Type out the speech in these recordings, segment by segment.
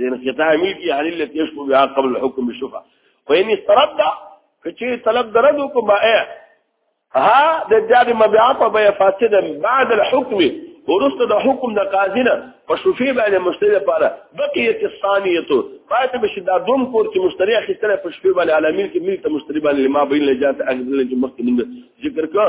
انقطاع ملکی عن التي يشكو بها قبل الحكم بالشفعه وان استرد کچې طلب درد کو ما ها د جاد مبيعات په بیا فاسد بعد الحكم ورسته د حکم د قاضینا په شفیع باندې مشتری لپاره بقیت الثانیه پاتې بشي دا دوم کور چې مشتری اخیستل په شفیع باندې علامین کې ملي ته مشتری باندې ما بین لجات اخذل چې مخکې ذکر کړ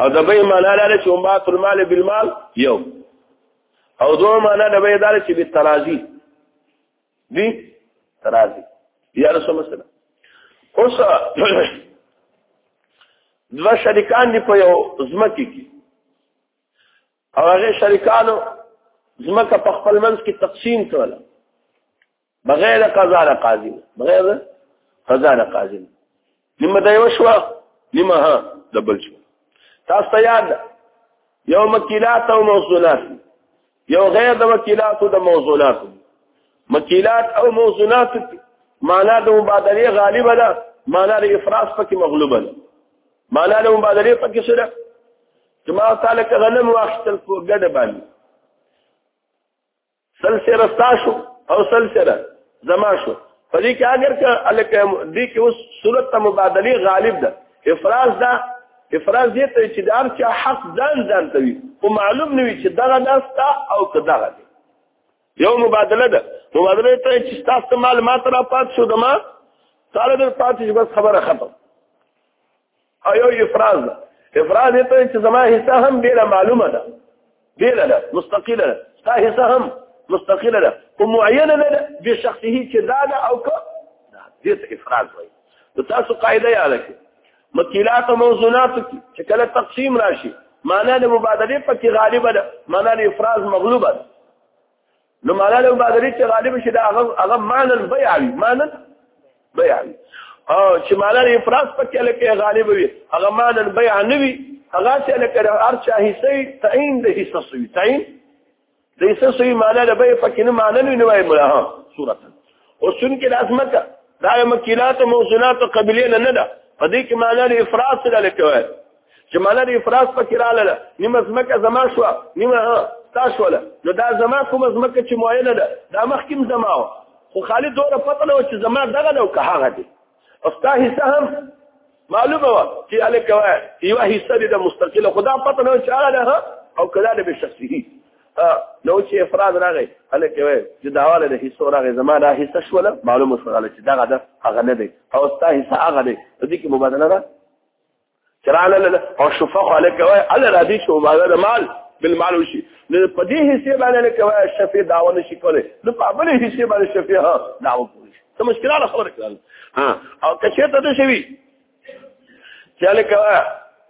او د بې معنا لاره چې ما تر مال بالمال یو او دو معنا د بې دار چې به ترازی دی ترازی یا رسول مسله اوس دوا شریکان دی په یو زمکی کې او هغه شریکانو زمکه په خپل منځ کې تقسیم کړل بغیر قضا د قاضي بغیر قضا د قاضي نیمه دا یو شو نیمه ها دبل شو تاسو ته یاد یو مکیلات او موصولات یو غیر د وکیلات او د موصولات مکیلات او موصولات معنا د مبادله غالبه ده معنا د افراس پکې مغلوبه ده معنا د مبادله پکې سره کما تعالی کغنم واخت الفوګه باندې سلسله تاسو او سلسله زما شو په دې کې اگر که الکه دې کې اوس صورت ته مبادله غالب ده افراز ده افراز دې ته چې دار چې حق ځان ځان ته وي او معلوم نه وي چې دغه داستا او که دغه دی یو مبادله ده مبادله ته چې تاسو مال ما تر پات شو دما تعالی در پات شي بس خبره ختم او یو افراز ده افراز یې ته چې زما حصہ هم ډیره معلومه ده ډیره ده مستقله ده ستا حصہ هم مستقله ده او معینه نه ده به شخصي چې دا ده او که دې ته افراز وایي نو تاسو قاعده یاد کړئ مکیلات او موضوعات چې کله تقسیم راشي معنا د مبادله پکې غالبه ده معنا د افراز مغلوبه ده نو معنا له بعد لري چې غالب شي دا هغه هغه معنا البيع وي معنا بيع وي او چې معنا الافراز پکې لکه غالب وي هغه معنا البيع نه وي هغه چې لکه ارچا حصي تعین د حصه سوي تعین د حصه سوي معنا له بيع پکې نه معنا نه وي مله صورت او سن کې لازمت دا مکیلات او موصولات قبلین نه ده په دې کې معنا الافراز لکه چې مالا د افراز پکې رااله نیمه ځمکه زما شو نیمه تا شوله نو دا زما کومه ځمکه چې معینه ده دا مخکیم زما و خو خالي دوره پته نه و چې زما دغه ده او که هغه دی استا حصه هم معلومه و چې الک وای یو حصه دې د مستقله خدا پته نه چې هغه ده او کله دې به شخصي نو چې افراد راغی الک وای چې داواله د حصو راغی زما دا حصه شوله معلومه شوله چې دغه ده هغه نه دی او استا حصه هغه دی دې کې مبادله ده چرانه له او شفق عليك وای علي را دي شو ما ده مال بالمال وشي نو په دې حصے باندې نه کوي شفیع داوا نشي کولی نو په بل حصے باندې شفیع ها داوا کوي څه مشکل نه خبره کړل ها او کچې ته څه شي چې له کوي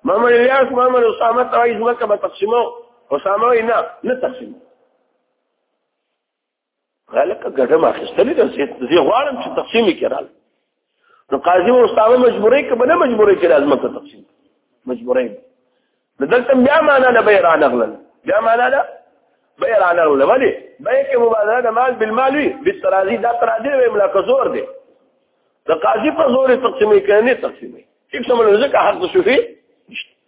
محمد الیاس محمد اسامه توایز مکه تقسیمو اسامه نه نه تقسیمو غلکه ګډه ما خستلې ده زه غواړم چې تقسیم کړم نو قاضي واستاوه مجبورې کې بنه مجبورې کې لازم ته تقسیم مجبورې دلته بیا معنا نه بیر انغلل بیا معنا نه بیر انغلل ولی بیا کې مبادله د مال بالمال وی بالتراضی دا تراضی به ملاک زور دی د قاضي په زور تقسیمې کړي تقسیمې څه سمول ځکه حق شفیع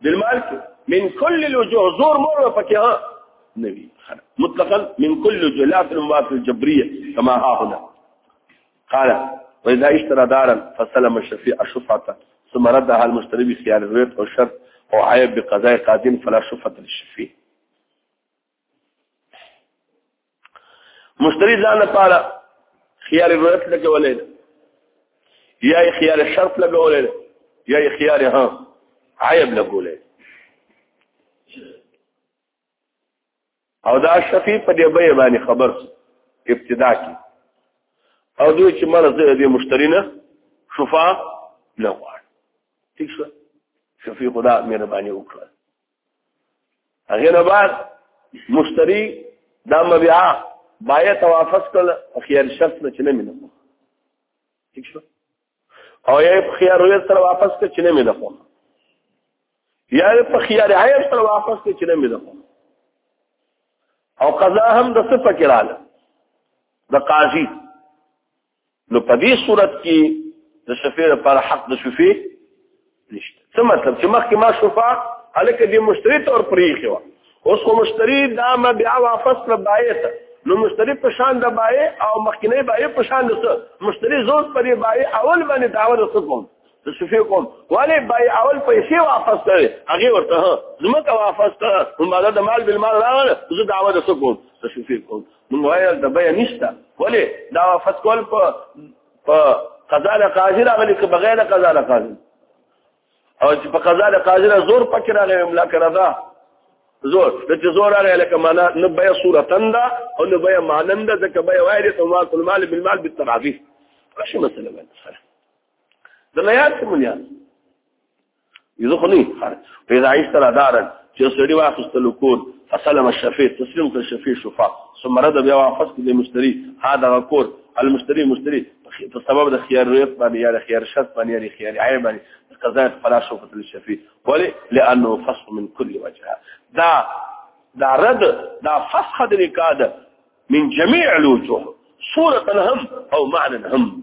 بالمال من كل الوجوه زور مر فكي ها نبي مطلقا من كل وجوه لا في المبادله الجبريه كما ها هنا قال وإذا اشترى دارا فسلم الشفيع الشفعة ثم ردها المشتري بخيار الريت والشرط وعيب بقضاء قادم فلا شفعة للشفيع مشتری ځان لپاره خيار رؤيت لګولې یا خيار شرط لګولې یا خيار ها عیب لګولې او دا شفیع په دې به باندې خبر ابتدا کی او دوی چې مرز دې مشتری نه شفا نه غواړي ٹھیک شو شفیع خدا مهرباني وکړه هغه نه بعد مشتری دا مبيعا باید توافس کړ او خيار شرط نه چنه مینه ٹھیک شو او یې په خيار وې سره واپس کړ چنه مینه خو یا په خيار عیب سره واپس کړ چنه مینه خو او قضا هم د صفه کړاله د قاضي نو په دې صورت کې د شفیع لپاره حق د شفیع نشته څه مطلب چې مخکې ما شفاع هلکه دې مشتری تور پریخي وه اوس خو مشتری دا ما بیا واپس له بایع ته نو مشتری په شان د بایع او مخکنی بایع په شان د څه مشتری زور پرې بایع اول باندې دعوه د څه کوم د شفیع کوم ولې بایع اول پیسې واپس کړي هغه ورته زمکه واپس کړه هم دا د مال بل مال راغله زه دعوه د څه کوم د شفیع کوم موږ وایو د بیا نشته ولې دا فسکول په په قضا له قاضي راغلي که بغیر د قضا له قاضي او چې په قضا له قاضي را زور پکې راغی املا کړه دا زور د چې زور راغی لکه معنا نه بیا صورتن دا او نه بیا مانن دا ځکه بیا وایي ته ما کل مال بالمال بالتراضي څه مسله ده د نه یاد څه مونږ یزه خو نه خارج پیدا ایستل دارن چې سړی واخستل کور فسلم الشفيع تسلیم کړ شفیع شفا ثم رد بیا واپس کړ مشتری هاذا کور المشتری مشتری په سبب د خيار ريت باندې یا د خيار شرط باندې یا د خيار عیب باندې قضا فلا شوفت للشفيع ولی لانه فصل من كل وجه دا دا رد دا فسخ د نکاح ده من جميع الوجوه صورة هم او معنى هم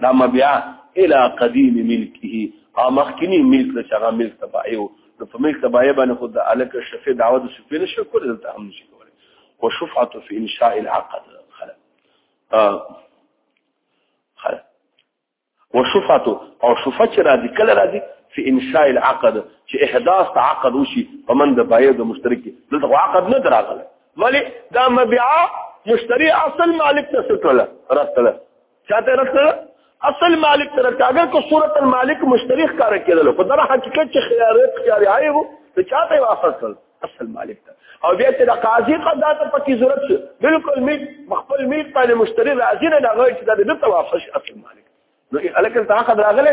دا مبيع الى قديم ملکه او مخکنی ملک د شغه ملک تبعیو نو په ملک تبعیه باندې خود الک شفیع دعوه د شفیع نشه کول دلته هم نشي کولای او شفعه فی انشاء العقد خلا خلا وشفعه او شفعه چې راځي کله راځي فی انشاء العقد چې احداث عقد وشي په من د بایو د مشترک دلته عقد نه دراغله ولی دا مبيعه مشتری اصل مالک ته ستله راتله چاته رسره اصل مالک تر کاګر کو صورت المالک مشتری ښکار کېدل په دغه حقیقت چې خيار خيار عیب ته چاته واپس کړ اصل مالک ته او بیا چې د قاضي قضا ته پکې ضرورت شي بالکل می خپل می په مشتری راځي نه غوي چې د دې ته واپس اصل مالک نو الکه تا خد راغله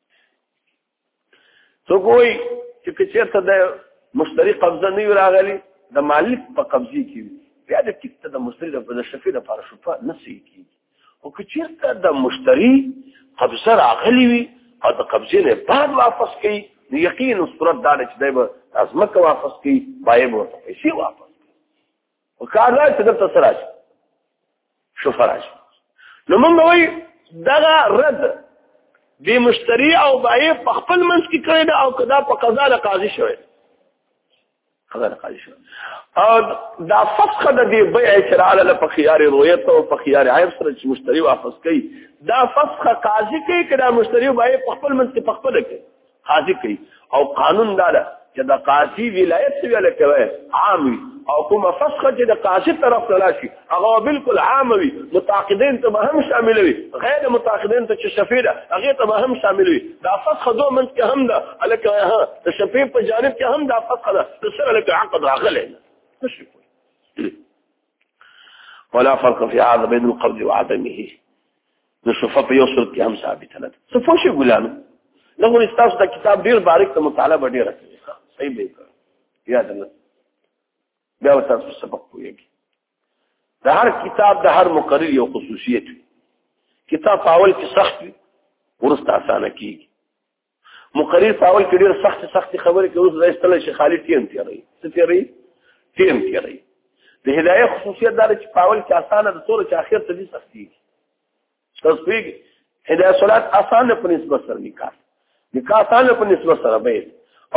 تو کوئی چې کچیرته د مشتری قبضه نه راغلی د مالک په قبضه کې بیا د ټیک ته د مشتری د شفیع لپاره شفا نه سي کیږي او کچیرته د مشتری قبضه راغلی وي او د قبضه نه بعد واپس کوي نو یقینا صورت دا چې دایبه ازمکه واپس کوي بایبه ورته پیسې واپس او کار دا چې دلته سره شي شوفر شي نو موږ وایي دغه رد به مشتری او بای په خپل منځ کې کړی دا او کدا په قضا له قاضي شوی قضا له قاضي شوی او دا فسخ د دې بيع شرعه له په خيار رويت او په خيار عيب سره چې مشتری واپس کوي دا فسخ قاضي کوي کدا مشتری بای په خپل منځ کې په خپل کې قاضي کوي او قانون دا ده چې د قاضي ولایت ویل کوي عام وي او کومه فسخه چې د قاضي طرف ته راشي هغه بالکل عام وي متعاقدین ته هم شامل وي غیر متعاقدین ته چې شفیع ده هغه ته هم شامل وي دا فسخه دوه منځ کې هم ده الکه ها د شفیع په جانب کې هم دا فسخه ده د سره لکه عقد راغلی ولا فرق في هذا بين القبض وعدمه د صفه په یو صورت کې هم ثابت نه ده صفه شي ګلانو لغه استاس دا کتاب ډیر باریک ته مطالعه به ډیر کوي صحیح به کړ یاد نه بیا تاسو سبق پوهیږي د هر کتاب د هر مقرر یو خصوصیت وي کتاب اول کې سخت وي ورسته اسانه کیږي مقرر په اول کې ډېر سخت سخت خبرې کوي اوس دا استل شي خالي ټیم تیری څه تیری ټیم تیری د هدايه خصوصیت دا چې په اول کې اسانه د ټول چې اخر ته دي سختي تاسو پیږي هدايه صلات اسانه په نسبت سره نکاح نکاح اسانه په نسبت سره بیت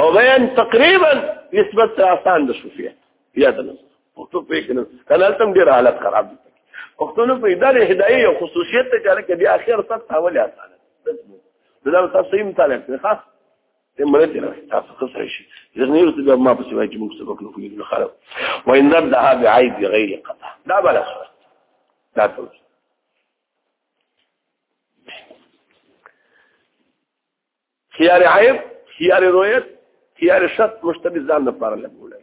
او بیان تقریبا نسبت سره اسان د شوفیه یاد نه او ته پیږي نه کله تم ډیر حالت خراب دي پښتون په ادارې هدايه خصوصیت ته چې لکه بیا اخر سره تاول اسانه دا تاسو یې مطالعه کړئ ښه ته مړ دې نه تاسو څه شي شي ځنې ورته بیا ما په سوای چې موږ سبق نو کوی خراب و ان ردها بعيب غير قطع دا بل څه دا ټول خيار عيب خيار رؤيت خيار شرط مشتبه ځان لپاره لګولای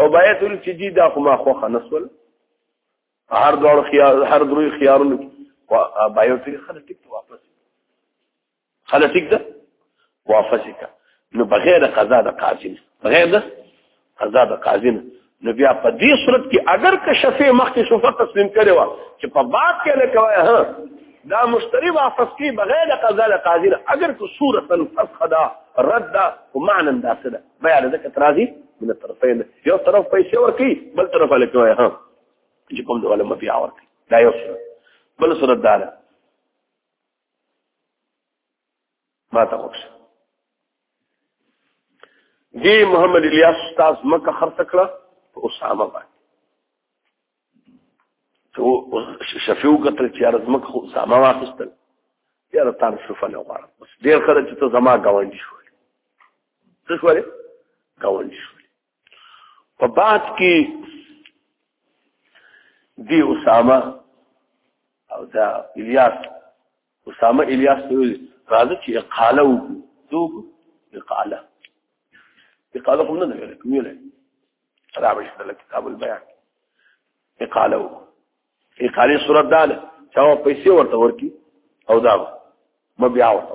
او باید ول چې دا خو ما خوخه نسول هر دوړ خيار هر دروي خيارونه بایوټیک خلک ټیک ته واپس خلک ټیک ده واپس کا نو بغیر قضا د قاضي بغیر ده قضا د قاضي نو بیا په دې صورت کې اگر که شفیع مخکې شفا تسلیم کړي وا چې په باب کې نه کوي ها دا مشتری واپس کی بغیر قضا د قاضي اگر که صورت الفسخ دا رد دا ومعنى دا څه ده بیا د کترازي من الطرفين یو طرف پیسې ورکی بل طرف له کوي ها چې کوم د علماء بیا ورکړي دا یو سره بل سره دا ده ما ته وښه دی محمد الیاس استاد مکه خرڅ کړه اسامه باندې چې شفیو قتل چې ارز مکه اسامه واخستل یاره تان شوفه نه غواړم بس ډیر خره چې ته زما گاونډي شو څه شو ګاونډي شو په بعد کې دی اسامه او دا الیاس اسامه الیاس راځي چې اقاله وکړو اقاله اقاله کوم نه دی کومه نه راوښ د کتاب البيان اقاله وکړو اقاله صورت داله چې پیسې ورته ورکی او دا مبيع ورته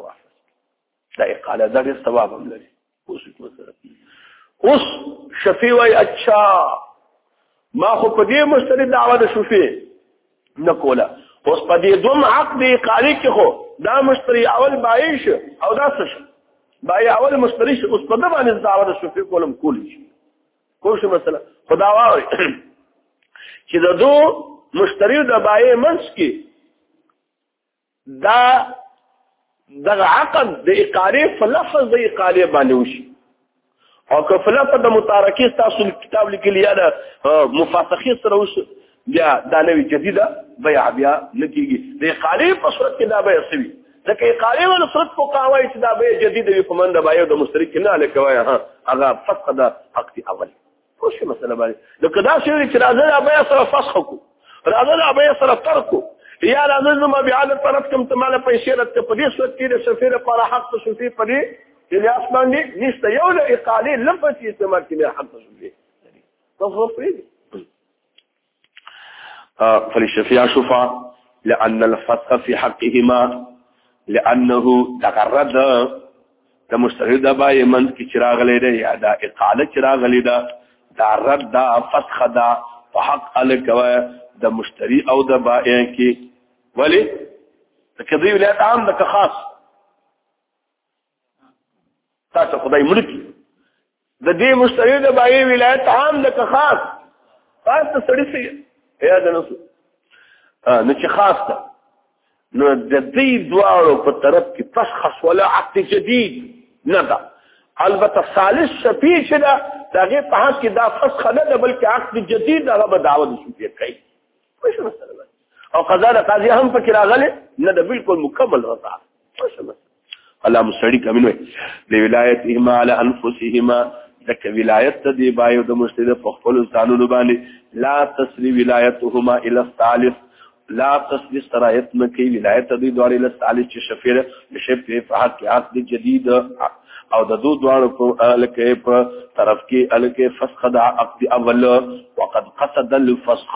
دا اقاله دا ډېر ثواب هم لري اوس مثلا اوس شفیع وای اچھا ما خو په دې مشتری دعوه د شفیع نه کوله اوس په دې دوم حق دی قاری کې خو دا مشتری اول بایش او دا څه بای اول مشتری اوس په دې باندې دعوه د شفیع کولم کول شي کوم څه مثلا خدا وای چې د دوه مشتری د بای منځ کې دا دغه عقد د اقاره په لفظ د اقاره باندې وشي او که په لفظ د متارکه تاسو کتاب لیکلی یا د مفاسخه سره وش بیا دا نوې جديده بیا بیا نتیږي د اقاره په صورت کې دا به سوي ځکه اقاره ول صورت په قواعد چې دا به جديده وي په منځ د بایو د مشترک نه لکه وای ها هغه فقط د حق اول خو شي مثلا باندې لکه دا شی چې راځه دا بیا سره فسخ کو راځه دا بیا سره ترکو یا راځه زما بیا د طرف کوم ته مال پیسې راته په دې صورت کې د سفیر پر حق ته شوفي په دې چې لاس باندې نشته یو له اقاله لم په استعمال کې حق ته شوفي تاسو په دې فلشفيا شفا لأن الفتح في حقهما لأنه تغرد د مشتری د بای من کی چراغ لیدا یا دا اقاله چراغ لیدا دا رد دا فتح دا په حق الکوا د مشتری او د بای کی ولی کدی ولایت عام د خاص تاسو خدای ملکی د دې مشتری د بای ولایت عام د خاص خاص ته سړی سي یا د نسو نه چې خاص ته نو د دې دوارو په طرف کې تشخص ولا عقد جديد نه ده البته ثالث شفیع چې دا دغه په حق کې دا فسخ نه ده بلکې عقد جديد هغه به دعوت شو کې کوي مش مسله او قضا د قاضي هم پکې راغله نه ده بالکل مکمل رضا مش مسله الله مستړي کمن وي د ولایت اهما علی انفسهما لکه ولایت ته دی بایو د مستد په خپل ځانونو باندې لا تسری ولایتهما الی الثالث لا تسری سرایت نه کوي ولایت ته دی دوړي له ثالث چې شفیر شپ په حق کې عقد جدید او د دو دوړو په الکه په طرف کې الکه فسخ د عقد اول وقد قصد الفسخ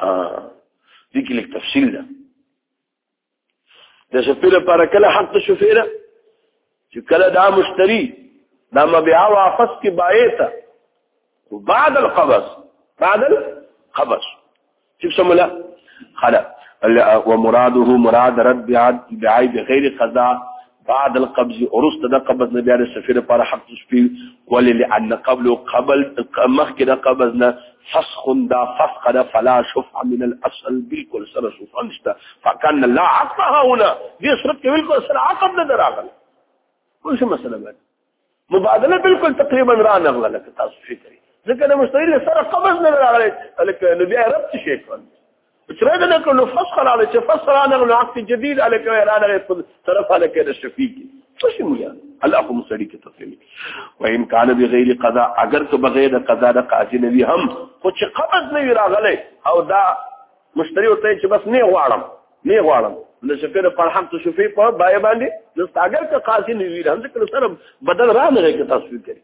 اه دي کې لک تفصیل ده د شفیع لپاره کله حق د شفیع ده چې کله دا مشتری دا مبيع واپس کې بایته خو بعد القبض بعد القبض شوف سملا خلا ومراده مراد رد بعد بعيب غير قضاء بعد القبض ورست د قبض نه بیا د سفیر پر حق تشبی ولی لان قبل قبل مخک د قبض نه فسخ دا فسخ دا فلا شفع من الاصل بالکل سره شفع نشته فكان لا عقد هنا دې صورت کې بالکل سره عقد نه دراغله کوم څه مسله ده مبادله بالکل تقریبا را نغله لکه تاسو فکر ځکه د مشتری له سره قبض نه راغلی لکه نو بیا رب شي کول چې راځي نه کول فسخ راغلی چې فسخ را نغله عقد جديد عليك را نغله طرف عليك د شفیق څه شي مو الله خو مسړي کې تفصیل وان کان بغیر قضا اگر که بغیر قضا د قاضي نوي هم خو چې قبض نه راغلی او دا مشتری ورته چې بس نه غواړم نه غواړم له شکر فرحم ته شفیع په بای باندې نو اگر که قاضي نه وي هم ذکر سره بدل را نه کې تاسو کوي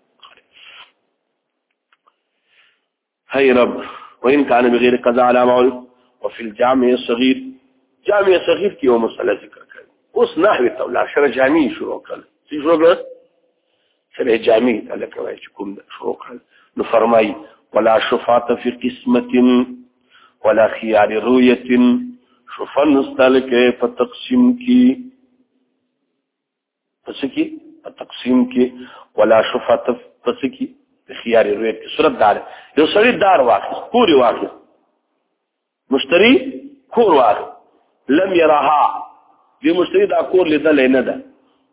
هي رب وان كان بغير قضاء على معروف وفي الجامع الصغير جامع صغير کې یو مسله ذکر کړ اوس نحوی ته ولا شر جامع شروع کړ څه شروع کړ سره جامع الکه وای چې کوم شروع کړ نو فرمای ولا شفاعت فی قسمت ولا خيار رؤیت شفاعت نستل کې په تقسیم کې پس کې په تقسیم کې ولا شفاعت پس کې خيار رؤیت صورت دار یو سړی دار واخیست پوری واخیست مشتری کور واره لم يرها دې مشتری دا کور لیدل نه ده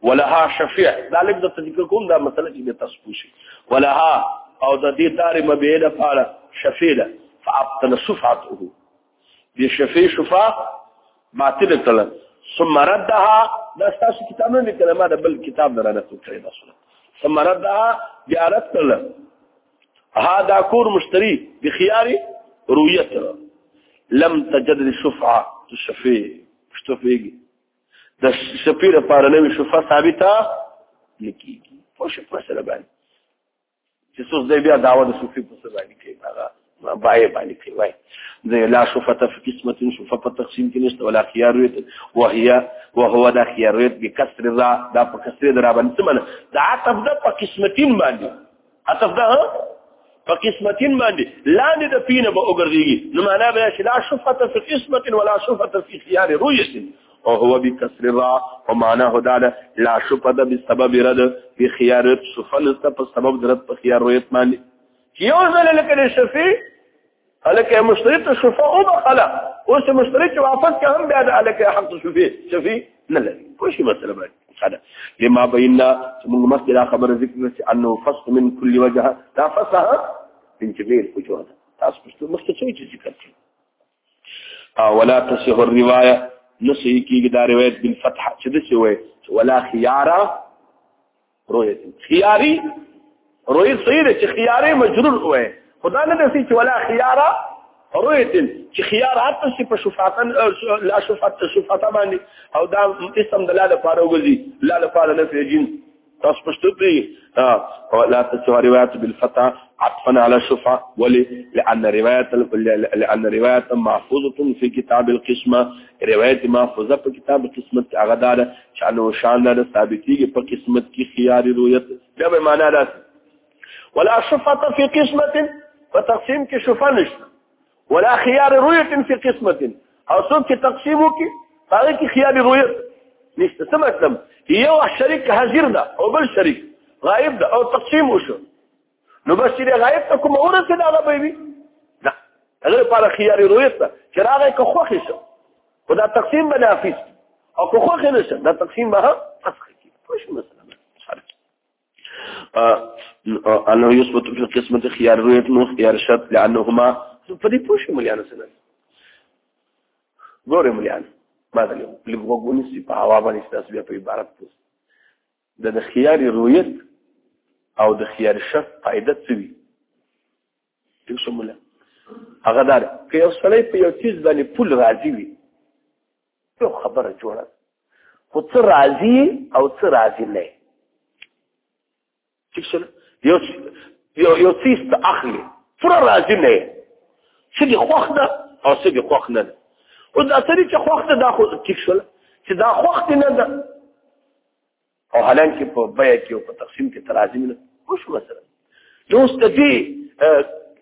ولها شفيع دا لږ د ذکر کوم دا مسله چې به تاسو پوښي ولها او د دې دارې مبه له پاره شفيع ده فابطل صفعته دې شفيع شفا باطل کړه ثم ردها دا تاسو کتاب نه کلمه ده بل کتاب درنه کړی دا سره ثم ردها بیا رد کړه ها دا کور مشتری بخيار رؤيت لم تجد الشفعه تشفي شتفيږي د شفیع لپاره نوې شفعه ثابته نکېږي په شفعه سره باندې چې څوک دې بیا داوا د شفیع په سره باندې کوي هغه باي باندې کوي وای زي لا شفعه في قسمه شفعه په تقسیم کې نشته ولا خيار وي وهي وهو دا خيار وي بكسر الراء دا په کسر الراء باندې څه معنی دا عطف ده په قسمتین باندې عطف ده په قسمتین باندې لاندې د پینه به وګرځيږي نو معنا به چې لا شفقت فی قسمت ولا شفقت فی خيار رؤیت او هو بکسر را او معنا هدا لا شفقت بسبب رد فی خيار سفل په سبب درت په خيار رؤیت باندې یو ځل لکه شفیع الکه مشترک شفا او بخلا اوس مشترک واپس که هم بیا د الکه حق شفی شفی نه لري کوم شي مسله باندې خدا لما بیننا موږ مخکې دا خبره ذکر کړه چې انه فصل من كل وجه دا فصل من جميع الوجوه تاسو پښتو مخکې څه چې ذکر کړی او ولا تصح الروايه نسي کیږي دا روایت بالفتح چې د څه وای ولا خيارا روی خياري روی صحیح ده چې خياري مجرور وای خدا نه دسی چې ولا خيارا روی چې خيار حتی چې په شفاعتن لا شفاعت شفاعت باندې او دا اسم دلاله پاره وګرځي لاله پاره نه فيجين تاسو پښتو دی لا تسوا روایت بالفتح عطفا على شفع ولي لان روایت لان روایت محفوظه في كتاب القسمه روایت محفوظه په کتاب قسمت هغه دار چالو شان له ثابتېږي په قسمت کې خيار رؤيت دا به معنا ده ولا شفعه في قسمه فتقسيم کې شفعه نشته ولا خيار رؤيت في قسمه او څوک چې تقسیم وکي هغه کې خيار رؤيت نشته څه مطلب یو شریک حاضر ده او بل شریک غائب ده او تقسیم وشو نو بس چې غایب ته کوم اورس نه هغه به وي نه هغه لپاره خيار رویت ته چې راغی که خوښ شي خو دا تقسیم به نافذ او که خوښ نه شي دا تقسیم به فسخ کی خوش مثلا انه يثبت في القسمه خيار رویت نو خيار شرط لانهما په دې پوښ مليانه سره ګوره مليانه ما دلته لګوګونی سي په هوا باندې تاسو بیا په عبارت پوښ د د خيار رویت او د خيار شرط قاعده څه وي یو شموله هغه دار که یو سړی په یو چیز باندې پول راضي وي یو خبره جوړه خو څه راضي او څه راضي نه یو یو یو چیز ته اخلي پوره راضي نه څه دي خوښ ده او څه دي خوښ نه ده او دا سړي چې خوښ ده دا خو ټیک شول چې دا خوښ نه ده او حالان کې په بیا کې او په تقسیم کې تلازم نه خوش مثلا نو ستدي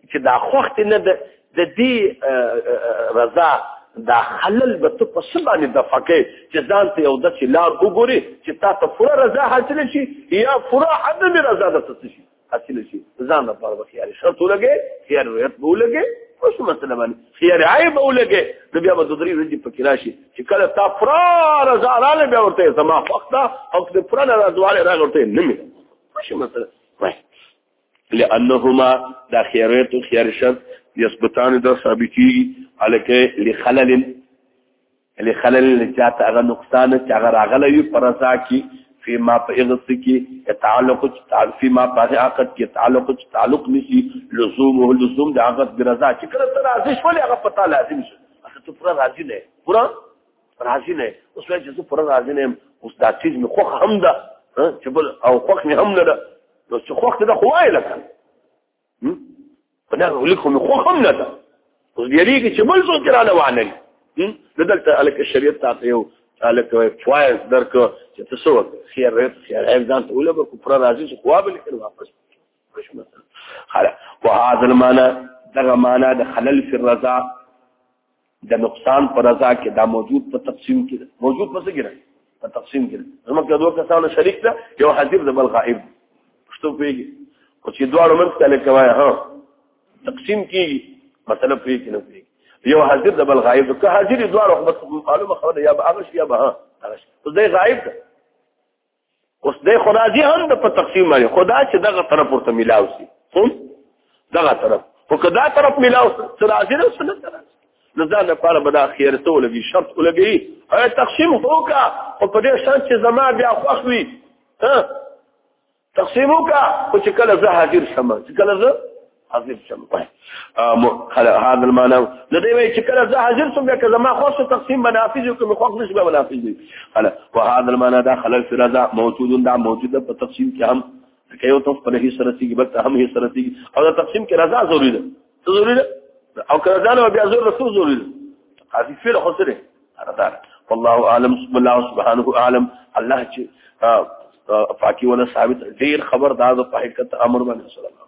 چې دا خوخت نه د دې رضا دا خلل به ته په سبانه د فقې چې ځان ته یو د لار وګوري چې تا ته پوره رضا حاصل شي یا پوره عدم رضا درته شي حاصل شي ځان لپاره به خيار شرط ولګي خيار رؤيت به ولګي اوس مسله باندې خيار عيب ولګي د بیا به د درې ورځې پکې راشي چې کله تا فرار زاراله بیا ورته زما وخته او د پرانه راځواله راغورته نه مې ماشي مسله لانهما دا خيارات خيار شرط يثبتان دا ثابتي على لخلل یعنی خلل نه چاته هغه نقصان چې هغه راغلی وي پر رضا کې فيما په اغست کې تعلق تعال فيما په عقد کې تعلق تعلق نشي لزوم او لزوم د عقد برضا چې کله تر راضي شول هغه پتا لازم شي اته ته پر راضي نه پر راضي نه اوس وایي چې پر راضي نه اوس دا چیز مې خوخ هم ده چې بل او خوخ مې هم نه ده نو چې خوخ ته ده خوای لکه په دا لیک خو مې خو هم نه ده اوس بیا لیکي چې بل څوک را روانل د دلته الک شریعت تاسو یو الک فوایز درک چې تاسو خیر رات خیر هیڅ ځان ته ولګو کو پر راځي چې خواب لیکل واپس خلا وهذا المعنى دغه معنا د خلل فی الرضا د نقصان پر رضا کې دا موجود په تقسیم کې موجود په څه کې په تقسیم کې زموږ د دوه کسانو شریک ده یو حاضر ده بل غائب پښتو پیږي او چې دواړو منځ ته لکوي ها تقسیم کیږي مثلا پیږي نه پیږي یو حاضر ده بل غائب که حاضر دواړو خو معلومه خبره یا به هغه شي یا به هغه شي خو دی غائب ده اوس د خدای هم د په تقسیم باندې خدا چې دغه طرف ورته ملاو شي هم دغه طرف او کدا طرف ملاو سره راځي نو سره نو ځان لپاره به دا خیر ته ولګي شرط ولګي اي تقسیم هوکا او په دې شان چې زما بیا خوښوي ها تقسیم هوکا او چې کله زه حاضر شمه چې کله زه حاضر شم وای ام خلا هذا المعنى د دې وای چې کله زه حاضر شم بیا کله ما خاص تقسیم منافذ او کوم خاص نشبه منافذ دي خلا وهذا المعنى دا خلل فرزا موجود دا موجود په تقسیم کې هم کې یو ته په هیڅ سره تیږي بلته هم هیڅ سره تیږي او دا تقسیم کې رضا ضروری ده څه ضروری ده او که رضا نه بیا زور رسول ضروری ده حاضر فعل خو سره رضا والله اعلم والله سبحانه اعلم الله چې پاکي ولا ثابت ډیر خبردار په حقیقت امر باندې صلی الله